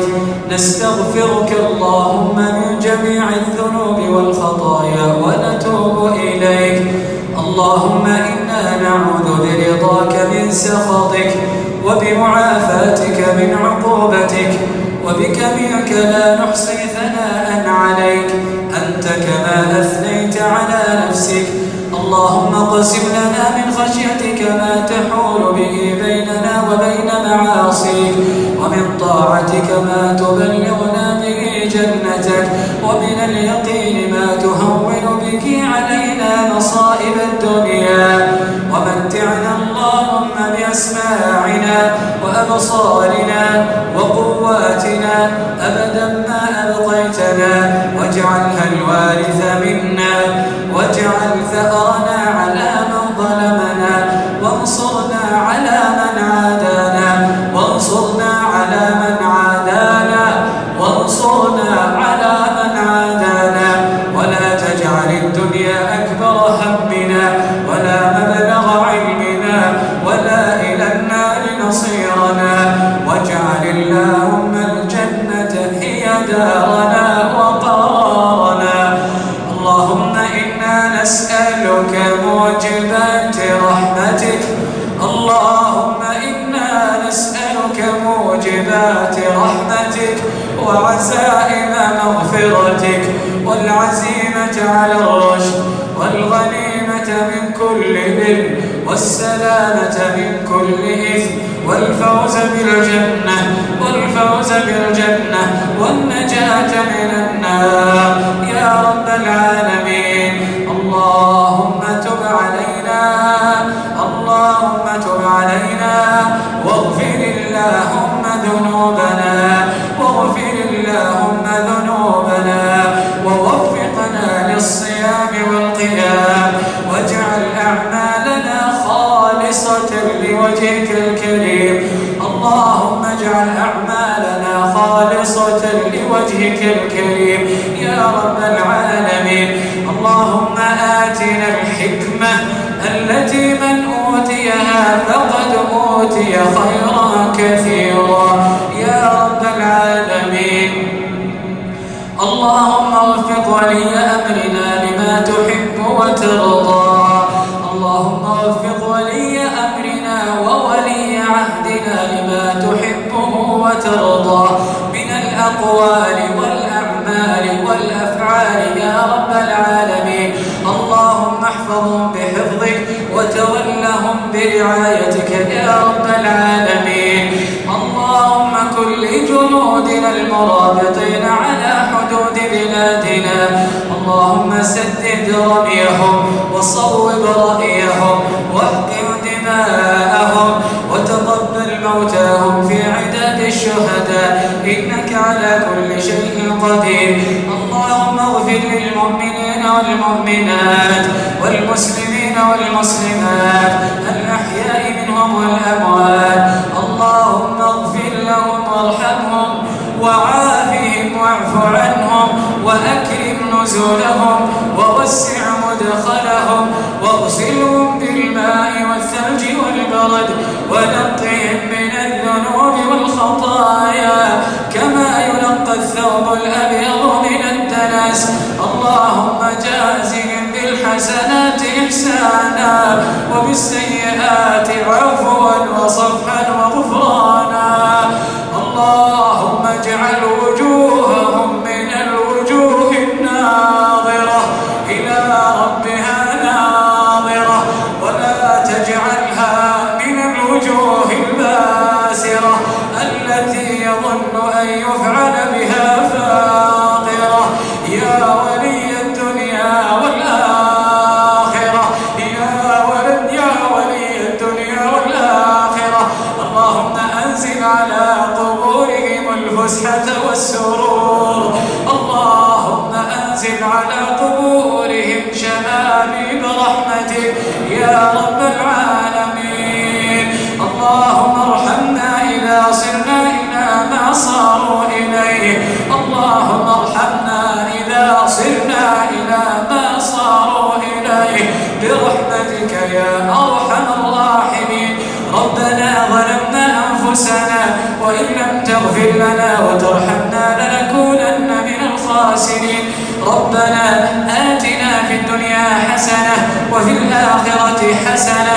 أعطيت نستغفرك اللهم من جميع الذنوب والخطايا ونتوب إليك. اللهم إنا نعوذ برضاك من سخطك وبمعافاتك من عقوبتك وبك منك لا نحصي ثناء عليك. أنت كما أثنيت على نفسك اللهم قسم لنا من خشيتك ما تحول به بيننا وبين معاصيك ومن طاعتك ما تبلغنا به جنتك ومن اليقين ما تهون به علينا مصائب الدنيا. ومتعنا اللهم بأسماعنا وأبصارنا وقواتنا أبدا ما أبقيتنا واجعلها الوارث منا. دارنا وقرارنا اللهم إنا نسألك موجبات رحمتك. اللهم إنا نسألك موجبات رحمتك وعزائم مغفرتك. والعزيمة على الرشد. والغنيمة من كل بر. والسلامة من كل إثم. والفوز بالجنة والفوز بالجنة والنجاة من النار. يا رب العالمين. الكريم اللهم اجعل أعمالنا خالصة لوجهك الكريم. يا رب العالمين. اللهم آتنا الحكمة التي من أوتيها فقد أوتي خيرا كثيرا. يا رب العالمين. اللهم وفق ولي أمرنا لما تحب وترضى. اللهم وفق ولي وترضى. من الأقوال والأعمال والأفعال يا رب العالمين. اللهم احفظهم بحفظك وتولهم برعايتك يا رب العالمين. اللهم كن لجنودنا المرابطين على حدود بلادنا. اللهم سدد رميهم وصوب رأيهم واحقن دماءهم وتقبل موتاهم. على كل شيء قدير. اللهم اغفر للمؤمنين والمؤمنات والمسلمين والمسلمات الأحياء منهم والأموات. اللهم اغفر لهم وارحمهم وعافهم واعف عنهم وأكرم نزولهم ووسع مدخلهم واغسلهم بالماء والثلج والبرد ونقهم الثوب الأبيض من الدنس. اللهم جازهم بالحسنات إحسانا وبالسيئات عفوا وصفحا وغفرانا. اللهم اجعل وجوههم من الوجوه الناظرة إلى ربها ناظرة. ولا تجعلها من الوجوه الباسرة. التي يظن أن يفعل الفسحة والسرور. اللهم أنزل على قبورهم شبابيب برحمتك يا رب العالمين. اللهم ارحمنا إذا صرنا إلى ما صاروا إليه. اللهم ارحمنا إذا صرنا إلى ما صاروا إليه. برحمتك يا أرحم الراحمين. ربنا ظلمنا أنفسنا وإن لم تغفر لنا وترحمنا لنكونن من الخاسرين. ربنا آتنا في الدنيا حسنة وفي الآخرة حسنة